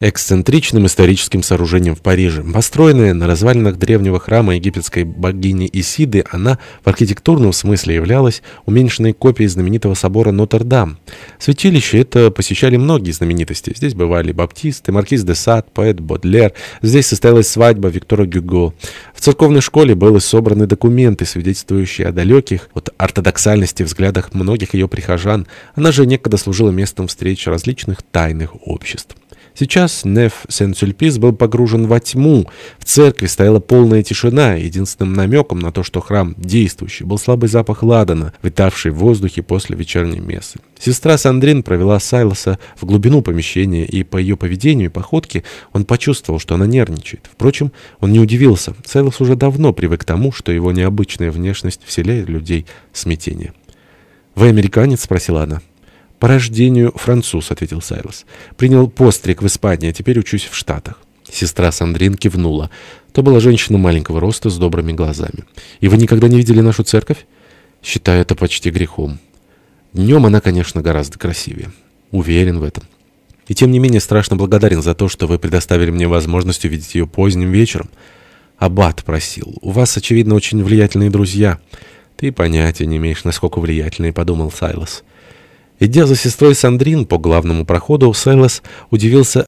эксцентричным историческим сооружением в Париже. Построенная на развалинах древнего храма египетской богини Исиды, она в архитектурном смысле являлась уменьшенной копией знаменитого собора Нотр-Дам. Святилище это посещали многие знаменитости. Здесь бывали баптисты, маркиз де Сад, поэт Бодлер. Здесь состоялась свадьба Виктора Гюго. В церковной школе были собраны документы, свидетельствующие о далеких от ортодоксальности взглядах многих ее прихожан. Она же некогда служила местом встреч различных тайных обществ. Сейчас Неф Сен-Сюльпис был погружен во тьму. В церкви стояла полная тишина. Единственным намеком на то, что храм действующий, был слабый запах ладана, витавший в воздухе после вечерней мессы. Сестра Сандрин провела Сайлоса в глубину помещения, и по ее поведению и походке он почувствовал, что она нервничает. Впрочем, он не удивился. Сайлос уже давно привык к тому, что его необычная внешность вселяет людей смятение. «Вы американец?» — спросила она. «По рождению француз», — ответил Сайлос. «Принял постриг в Испании, а теперь учусь в Штатах». Сестра Сандрин кивнула. То была женщина маленького роста с добрыми глазами. «И вы никогда не видели нашу церковь?» «Считаю это почти грехом». Днем она, конечно, гораздо красивее. Уверен в этом. И тем не менее страшно благодарен за то, что вы предоставили мне возможность увидеть ее поздним вечером. Аббат просил. У вас, очевидно, очень влиятельные друзья. Ты понятия не имеешь, насколько влиятельные, подумал Сайлос. Идя за сестрой Сандрин по главному проходу, Сайлос удивился